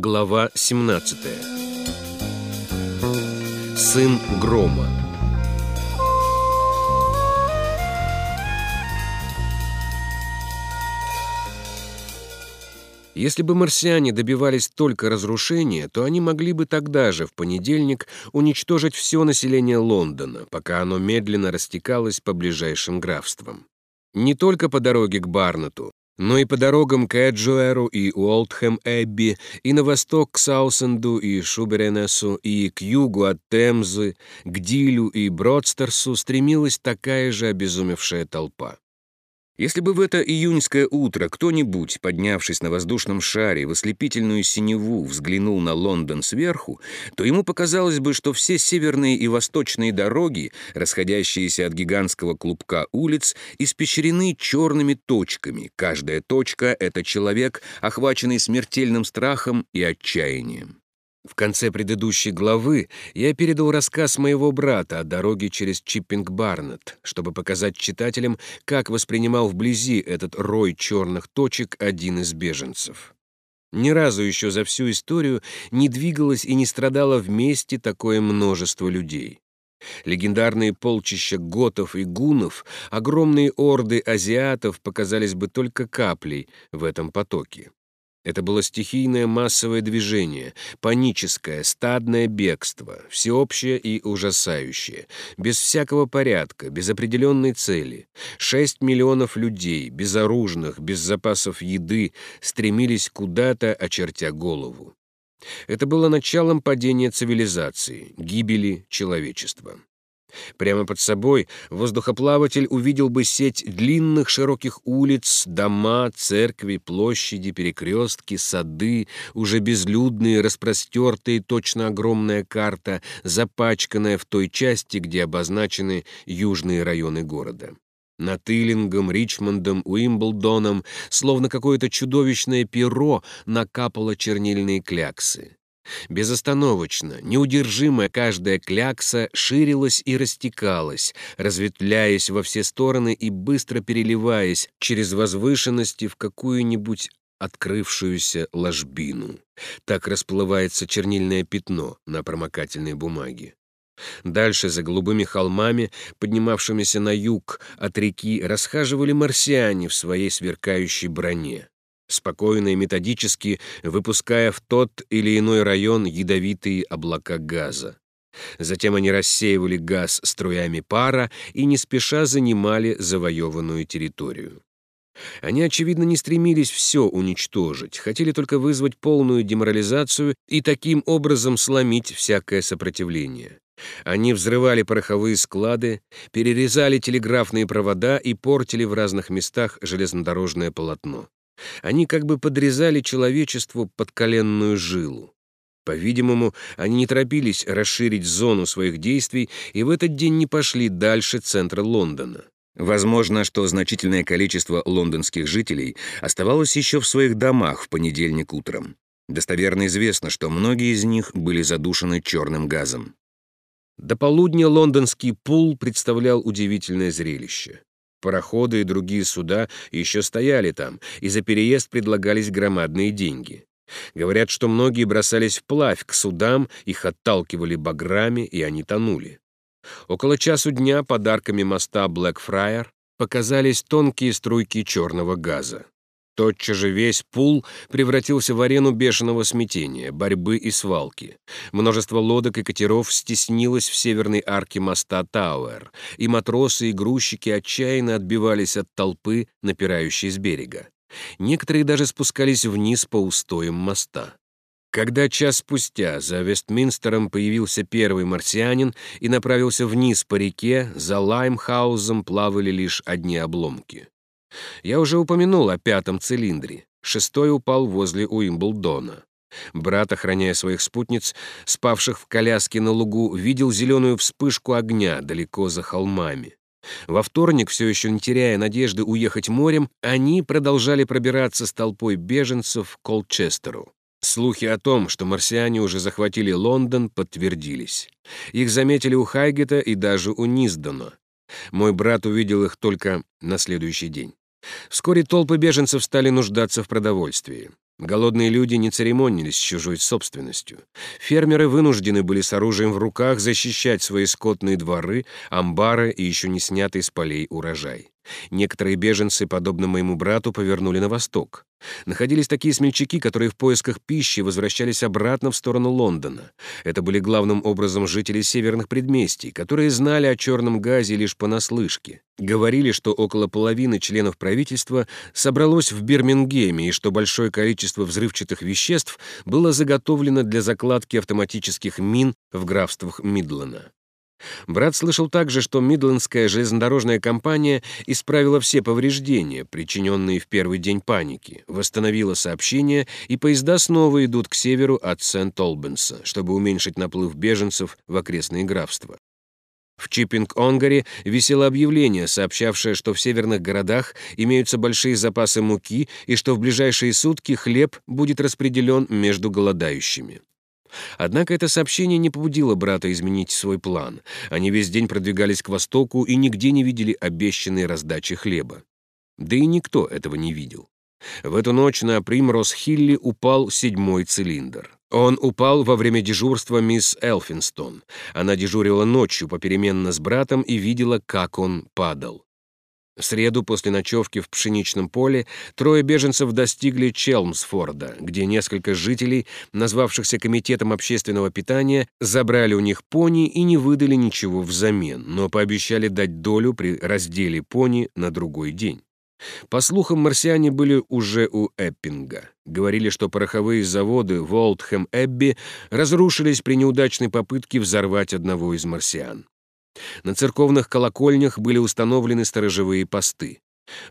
Глава 17. Сын Грома. Если бы марсиане добивались только разрушения, то они могли бы тогда же, в понедельник, уничтожить все население Лондона, пока оно медленно растекалось по ближайшим графствам. Не только по дороге к Барнету, но и по дорогам к Эджуэру и Уолтхэм-Эбби, и на восток к Саусенду и Шуберенесу, и к югу от Темзы, к Дилю и Бродстерсу стремилась такая же обезумевшая толпа. Если бы в это июньское утро кто-нибудь, поднявшись на воздушном шаре в ослепительную синеву, взглянул на Лондон сверху, то ему показалось бы, что все северные и восточные дороги, расходящиеся от гигантского клубка улиц, испещрены черными точками. Каждая точка — это человек, охваченный смертельным страхом и отчаянием. В конце предыдущей главы я передал рассказ моего брата о дороге через Чиппинг-Барнет, чтобы показать читателям, как воспринимал вблизи этот рой черных точек один из беженцев. Ни разу еще за всю историю не двигалось и не страдало вместе такое множество людей. Легендарные полчища готов и гунов, огромные орды азиатов показались бы только каплей в этом потоке. Это было стихийное массовое движение, паническое, стадное бегство, всеобщее и ужасающее, без всякого порядка, без определенной цели. Шесть миллионов людей, безоружных, без запасов еды, стремились куда-то, очертя голову. Это было началом падения цивилизации, гибели человечества. Прямо под собой воздухоплаватель увидел бы сеть длинных широких улиц, дома, церкви, площади, перекрестки, сады, уже безлюдные, распростертые, точно огромная карта, запачканная в той части, где обозначены южные районы города. Над Иллингом, Ричмондом, Уимблдоном, словно какое-то чудовищное перо, накапало чернильные кляксы. Безостановочно, неудержимая каждая клякса ширилась и растекалась, разветвляясь во все стороны и быстро переливаясь через возвышенности в какую-нибудь открывшуюся ложбину. Так расплывается чернильное пятно на промокательной бумаге. Дальше, за голубыми холмами, поднимавшимися на юг от реки, расхаживали марсиане в своей сверкающей броне спокойно и методически выпуская в тот или иной район ядовитые облака газа. Затем они рассеивали газ струями пара и не спеша занимали завоеванную территорию. Они, очевидно, не стремились все уничтожить, хотели только вызвать полную деморализацию и таким образом сломить всякое сопротивление. Они взрывали пороховые склады, перерезали телеграфные провода и портили в разных местах железнодорожное полотно. Они как бы подрезали человечеству подколенную жилу. По-видимому, они не торопились расширить зону своих действий и в этот день не пошли дальше центра Лондона. Возможно, что значительное количество лондонских жителей оставалось еще в своих домах в понедельник утром. Достоверно известно, что многие из них были задушены черным газом. До полудня лондонский пул представлял удивительное зрелище. Пароходы и другие суда еще стояли там, и за переезд предлагались громадные деньги. Говорят, что многие бросались вплавь к судам, их отталкивали баграми, и они тонули. Около часу дня под арками моста Блэкфрайер показались тонкие струйки черного газа. Тотчас же весь Пул превратился в арену бешеного смятения, борьбы и свалки. Множество лодок и катеров стеснилось в северной арке моста Тауэр, и матросы и грузчики отчаянно отбивались от толпы, напирающей с берега. Некоторые даже спускались вниз по устоям моста. Когда час спустя за Вестминстером появился первый марсианин и направился вниз по реке, за Лаймхаузом плавали лишь одни обломки. Я уже упомянул о пятом цилиндре. Шестой упал возле Уимблдона. Брат, охраняя своих спутниц, спавших в коляске на лугу, видел зеленую вспышку огня далеко за холмами. Во вторник, все еще не теряя надежды уехать морем, они продолжали пробираться с толпой беженцев к Колчестеру. Слухи о том, что марсиане уже захватили Лондон, подтвердились. Их заметили у Хайгета и даже у Низдона. Мой брат увидел их только на следующий день. Вскоре толпы беженцев стали нуждаться в продовольствии. Голодные люди не церемонились с чужой собственностью. Фермеры вынуждены были с оружием в руках защищать свои скотные дворы, амбары и еще не снятый с полей урожай. Некоторые беженцы, подобно моему брату, повернули на восток. Находились такие смельчаки, которые в поисках пищи возвращались обратно в сторону Лондона. Это были главным образом жители северных предместий, которые знали о черном газе лишь понаслышке. Говорили, что около половины членов правительства собралось в Бирмингеме и что большое количество взрывчатых веществ было заготовлено для закладки автоматических мин в графствах Мидлана. Брат слышал также, что Мидлендская железнодорожная компания исправила все повреждения, причиненные в первый день паники, восстановила сообщение, и поезда снова идут к северу от Сент-Олбенса, чтобы уменьшить наплыв беженцев в окрестные графства. В Чиппинг-Онгаре висело объявление, сообщавшее, что в северных городах имеются большие запасы муки и что в ближайшие сутки хлеб будет распределен между голодающими. Однако это сообщение не побудило брата изменить свой план. Они весь день продвигались к востоку и нигде не видели обещанной раздачи хлеба. Да и никто этого не видел. В эту ночь на Примрос-Хилли упал седьмой цилиндр. Он упал во время дежурства мисс Элфинстон. Она дежурила ночью попеременно с братом и видела, как он падал. В среду после ночевки в пшеничном поле трое беженцев достигли Челмсфорда, где несколько жителей, назвавшихся Комитетом общественного питания, забрали у них пони и не выдали ничего взамен, но пообещали дать долю при разделе пони на другой день. По слухам, марсиане были уже у Эппинга. Говорили, что пороховые заводы в Олдхэм-Эбби разрушились при неудачной попытке взорвать одного из марсиан. На церковных колокольнях были установлены сторожевые посты.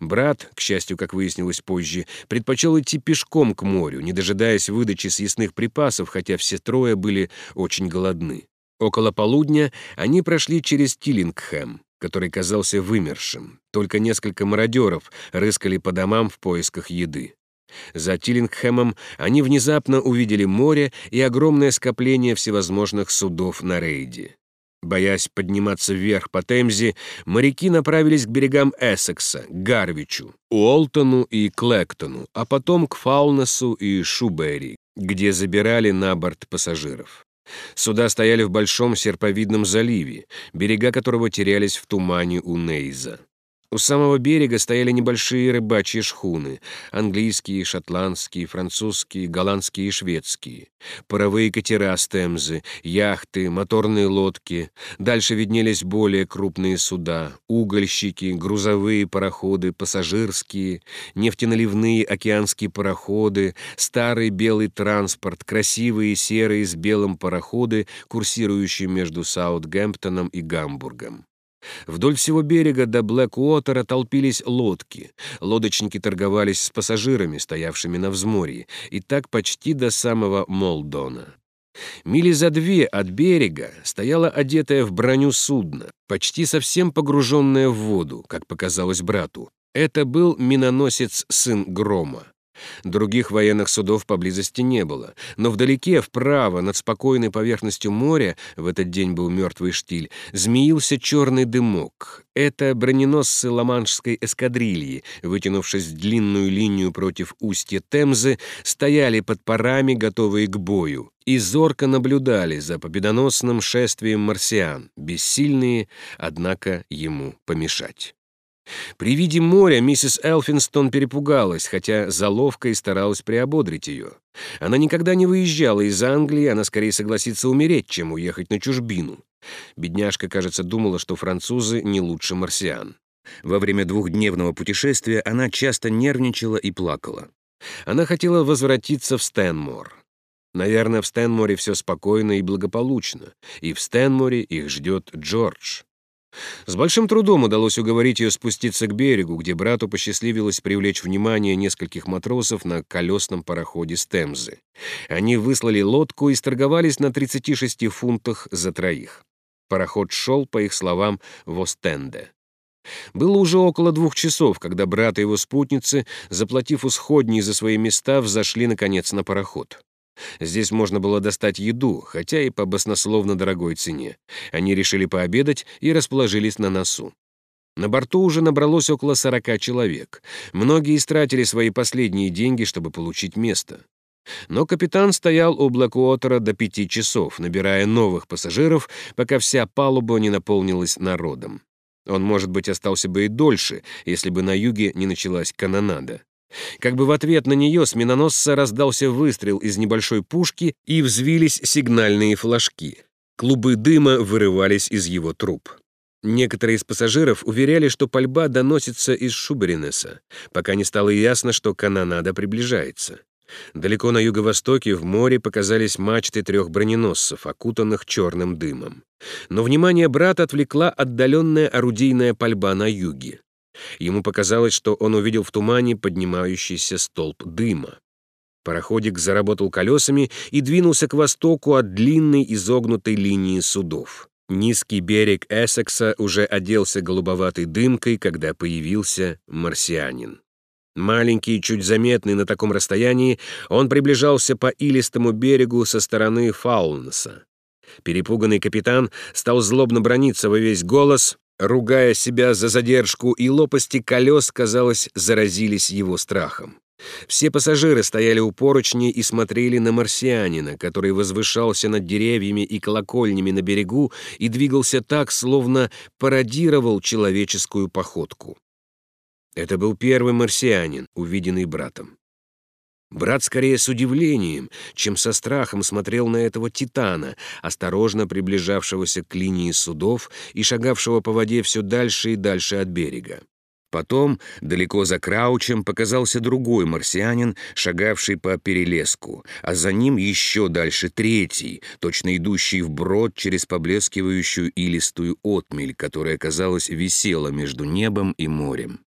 Брат, к счастью, как выяснилось позже, предпочел идти пешком к морю, не дожидаясь выдачи съестных припасов, хотя все трое были очень голодны. Около полудня они прошли через Тиллингхэм, который казался вымершим. Только несколько мародеров рыскали по домам в поисках еды. За Тиллингхэмом они внезапно увидели море и огромное скопление всевозможных судов на рейде. Боясь подниматься вверх по Темзе, моряки направились к берегам Эссекса, Гарвичу, Уолтону и Клэктону, а потом к Фаунесу и Шуберри, где забирали на борт пассажиров. Суда стояли в большом серповидном заливе, берега которого терялись в тумане у Нейза. У самого берега стояли небольшие рыбачьи шхуны — английские, шотландские, французские, голландские и шведские. Паровые катера с Темзы, яхты, моторные лодки. Дальше виднелись более крупные суда — угольщики, грузовые пароходы, пассажирские, нефтеналивные океанские пароходы, старый белый транспорт, красивые серые с белым пароходы, курсирующие между Саутгемптоном и Гамбургом. Вдоль всего берега до Блэк-Уотера толпились лодки. Лодочники торговались с пассажирами, стоявшими на взморье, и так почти до самого Молдона. Мили за две от берега стояла одетая в броню судно, почти совсем погруженная в воду, как показалось брату. Это был миноносец «Сын Грома». Других военных судов поблизости не было, но вдалеке, вправо, над спокойной поверхностью моря, в этот день был мертвый штиль, змеился черный дымок. Это броненосцы Ла-Маншской эскадрильи, вытянувшись длинную линию против устья Темзы, стояли под парами, готовые к бою, и зорко наблюдали за победоносным шествием марсиан, бессильные, однако, ему помешать. При виде моря миссис Элфинстон перепугалась, хотя заловка и старалась приободрить ее. Она никогда не выезжала из Англии, она скорее согласится умереть, чем уехать на чужбину. Бедняжка, кажется, думала, что французы не лучше марсиан. Во время двухдневного путешествия она часто нервничала и плакала. Она хотела возвратиться в Стэнмор. Наверное, в Стэнморе все спокойно и благополучно, и в Стэнморе их ждет Джордж. С большим трудом удалось уговорить ее спуститься к берегу, где брату посчастливилось привлечь внимание нескольких матросов на колесном пароходе с Темзы. Они выслали лодку и сторговались на 36 фунтах за троих. Пароход шел, по их словам, в Остенде. Было уже около двух часов, когда брат и его спутницы, заплатив усходней за свои места, взошли, наконец, на пароход. Здесь можно было достать еду, хотя и по баснословно дорогой цене. Они решили пообедать и расположились на носу. На борту уже набралось около 40 человек. Многие истратили свои последние деньги, чтобы получить место. Но капитан стоял у Блэкуотера до пяти часов, набирая новых пассажиров, пока вся палуба не наполнилась народом. Он, может быть, остался бы и дольше, если бы на юге не началась канонада. Как бы в ответ на нее с миноносца раздался выстрел из небольшой пушки и взвились сигнальные флажки. Клубы дыма вырывались из его труб. Некоторые из пассажиров уверяли, что пальба доносится из Шуберинеса, пока не стало ясно, что канонада приближается. Далеко на юго-востоке в море показались мачты трех броненосцев, окутанных черным дымом. Но внимание брата отвлекла отдаленная орудийная пальба на юге. Ему показалось, что он увидел в тумане поднимающийся столб дыма. Пароходик заработал колесами и двинулся к востоку от длинной изогнутой линии судов. Низкий берег Эссекса уже оделся голубоватой дымкой, когда появился марсианин. Маленький, чуть заметный на таком расстоянии, он приближался по илистому берегу со стороны Фаулнеса. Перепуганный капитан стал злобно брониться во весь голос, ругая себя за задержку, и лопасти колес, казалось, заразились его страхом. Все пассажиры стояли у поручней и смотрели на марсианина, который возвышался над деревьями и колокольнями на берегу и двигался так, словно пародировал человеческую походку. Это был первый марсианин, увиденный братом. Брат скорее с удивлением, чем со страхом смотрел на этого титана, осторожно приближавшегося к линии судов и шагавшего по воде все дальше и дальше от берега. Потом, далеко за Краучем, показался другой марсианин, шагавший по перелеску, а за ним еще дальше третий, точно идущий вброд через поблескивающую илистую отмель, которая, казалось, висела между небом и морем.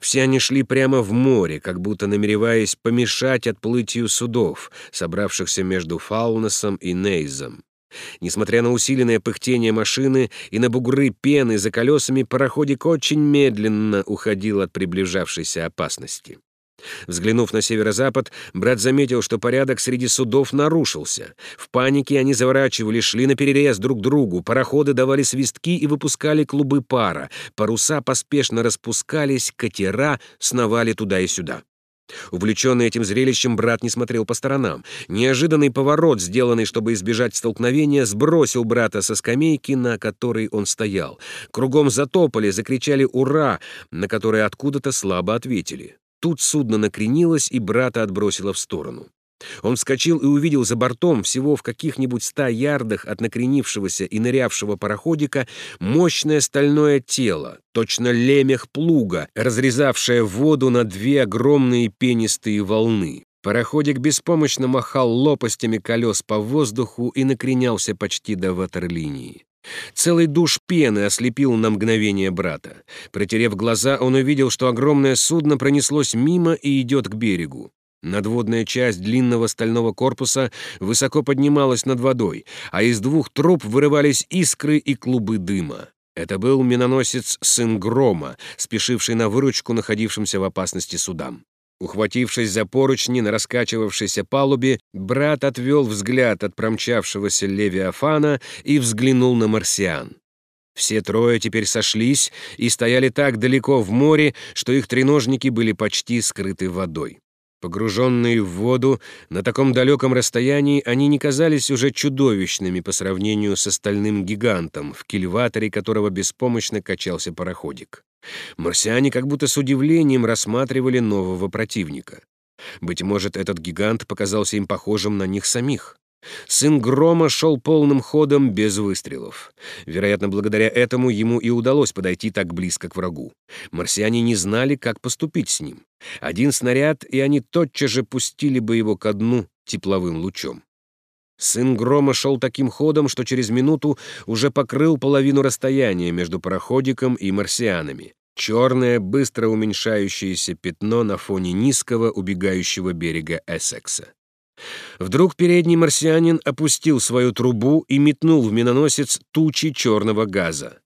Все они шли прямо в море, как будто намереваясь помешать отплытию судов, собравшихся между Фауносом и Нейзом. Несмотря на усиленное пыхтение машины и на бугры пены за колесами, пароходик очень медленно уходил от приближавшейся опасности. Взглянув на северо-запад, брат заметил, что порядок среди судов нарушился. В панике они заворачивали, шли на перерез друг другу, пароходы давали свистки и выпускали клубы пара, паруса поспешно распускались, катера сновали туда и сюда. Увлеченный этим зрелищем, брат не смотрел по сторонам. Неожиданный поворот, сделанный, чтобы избежать столкновения, сбросил брата со скамейки, на которой он стоял. Кругом затопали, закричали «Ура!», на которые откуда-то слабо ответили. Тут судно накренилось и брата отбросило в сторону. Он вскочил и увидел за бортом, всего в каких-нибудь ста ярдах от накренившегося и нырявшего пароходика, мощное стальное тело, точно лемех плуга, разрезавшее воду на две огромные пенистые волны. Пароходик беспомощно махал лопастями колес по воздуху и накренялся почти до ватерлинии. Целый душ пены ослепил на мгновение брата. Протерев глаза, он увидел, что огромное судно пронеслось мимо и идет к берегу. Надводная часть длинного стального корпуса высоко поднималась над водой, а из двух труб вырывались искры и клубы дыма. Это был миноносец «Сын Грома», спешивший на выручку находившимся в опасности судам. Ухватившись за поручни на раскачивавшейся палубе, брат отвел взгляд от промчавшегося Левиафана и взглянул на марсиан. Все трое теперь сошлись и стояли так далеко в море, что их треножники были почти скрыты водой. Погруженные в воду на таком далеком расстоянии, они не казались уже чудовищными по сравнению с остальным гигантом, в кильваторе которого беспомощно качался пароходик. Марсиане как будто с удивлением рассматривали нового противника. Быть может, этот гигант показался им похожим на них самих. Сын Грома шел полным ходом без выстрелов. Вероятно, благодаря этому ему и удалось подойти так близко к врагу. Марсиане не знали, как поступить с ним. Один снаряд, и они тотчас же пустили бы его ко дну тепловым лучом. Сын Грома шел таким ходом, что через минуту уже покрыл половину расстояния между пароходиком и марсианами. Черное, быстро уменьшающееся пятно на фоне низкого, убегающего берега Эссекса. Вдруг передний марсианин опустил свою трубу и метнул в миноносец тучи черного газа.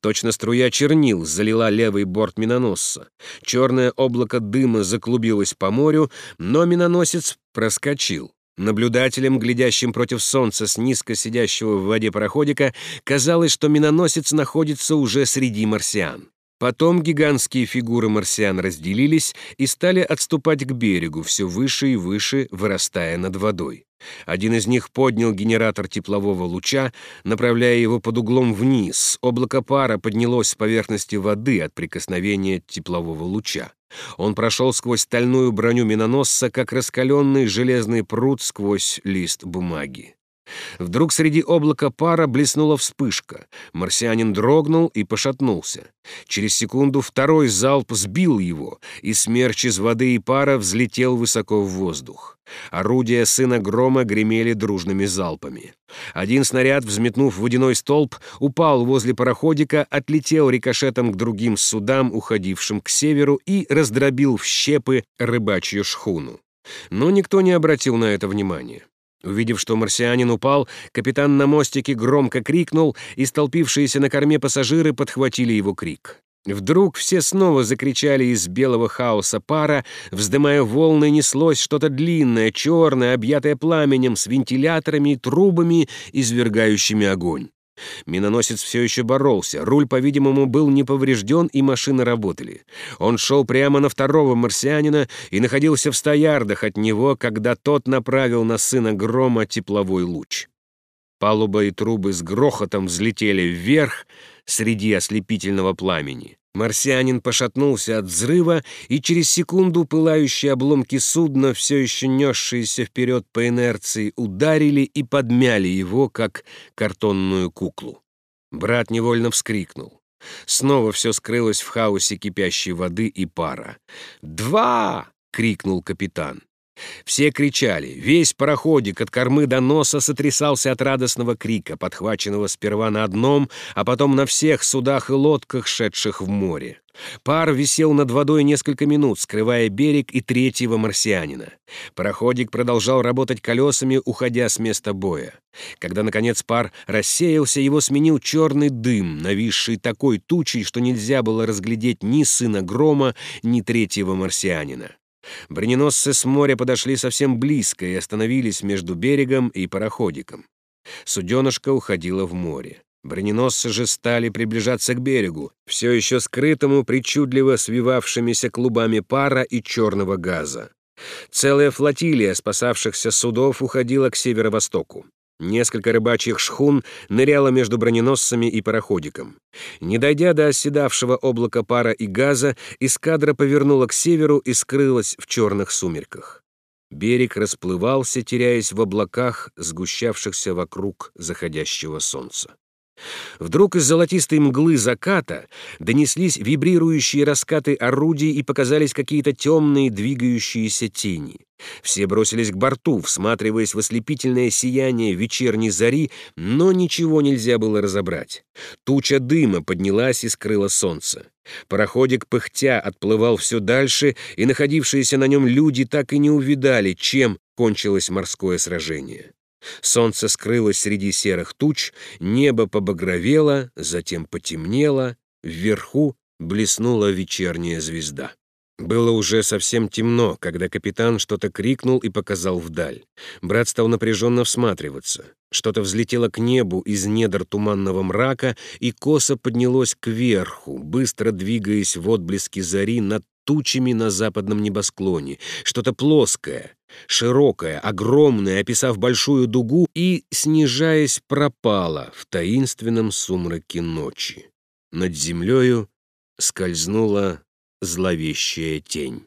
Точно струя чернил залила левый борт миноносца. Черное облако дыма заклубилось по морю, но миноносец проскочил. Наблюдателям, глядящим против солнца с низко сидящего в воде пароходика, казалось, что миноносец находится уже среди марсиан. Потом гигантские фигуры марсиан разделились и стали отступать к берегу, все выше и выше, вырастая над водой. Один из них поднял генератор теплового луча, направляя его под углом вниз. Облако пара поднялось с поверхности воды от прикосновения теплового луча. Он прошел сквозь стальную броню миноносца, как раскаленный железный пруд сквозь лист бумаги. Вдруг среди облака пара блеснула вспышка. Марсианин дрогнул и пошатнулся. Через секунду второй залп сбил его, и смерч из воды и пара взлетел высоко в воздух. Орудия сына грома гремели дружными залпами. Один снаряд, взметнув водяной столб, упал возле пароходика, отлетел рикошетом к другим судам, уходившим к северу, и раздробил в щепы рыбачью шхуну. Но никто не обратил на это внимания. Увидев, что марсианин упал, капитан на мостике громко крикнул, и столпившиеся на корме пассажиры подхватили его крик. Вдруг все снова закричали из белого хаоса пара, вздымая волны, неслось что-то длинное, черное, объятое пламенем, с вентиляторами и трубами, извергающими огонь. Миноносец все еще боролся, руль, по-видимому, был не поврежден, и машины работали. Он шел прямо на второго марсианина и находился в ста ярдах от него, когда тот направил на сына грома тепловой луч. Палуба и трубы с грохотом взлетели вверх среди ослепительного пламени. Марсианин пошатнулся от взрыва, и через секунду пылающие обломки судна, все еще несшиеся вперед по инерции, ударили и подмяли его, как картонную куклу. Брат невольно вскрикнул. Снова все скрылось в хаосе кипящей воды и пара. «Два!» — крикнул капитан. Все кричали, весь пароходик от кормы до носа сотрясался от радостного крика, подхваченного сперва на одном, а потом на всех судах и лодках, шедших в море. Пар висел над водой несколько минут, скрывая берег и третьего марсианина. Пароходик продолжал работать колесами, уходя с места боя. Когда, наконец, пар рассеялся, его сменил черный дым, нависший такой тучей, что нельзя было разглядеть ни сына Грома, ни третьего марсианина. Броненосцы с моря подошли совсем близко и остановились между берегом и пароходиком. Суденышко уходило в море. Броненосцы же стали приближаться к берегу, все еще скрытому причудливо свивавшимися клубами пара и черного газа. Целая флотилия спасавшихся судов уходила к северо-востоку. Несколько рыбачьих шхун ныряло между броненосцами и пароходиком. Не дойдя до оседавшего облака пара и газа, эскадра повернула к северу и скрылась в черных сумерках. Берег расплывался, теряясь в облаках, сгущавшихся вокруг заходящего солнца. Вдруг из золотистой мглы заката донеслись вибрирующие раскаты орудий и показались какие-то темные двигающиеся тени. Все бросились к борту, всматриваясь в ослепительное сияние вечерней зари, но ничего нельзя было разобрать. Туча дыма поднялась и скрыла солнце. Пароходик пыхтя отплывал все дальше, и находившиеся на нем люди так и не увидали, чем кончилось морское сражение. Солнце скрылось среди серых туч, небо побагровело, затем потемнело, вверху блеснула вечерняя звезда. Было уже совсем темно, когда капитан что-то крикнул и показал вдаль. Брат стал напряженно всматриваться. Что-то взлетело к небу из недр туманного мрака и косо поднялось кверху, быстро двигаясь в отблеске зари над тучами на западном небосклоне. Что-то плоское, широкое, огромное, описав большую дугу и, снижаясь, пропало в таинственном сумраке ночи. Над землею скользнула зловещая тень.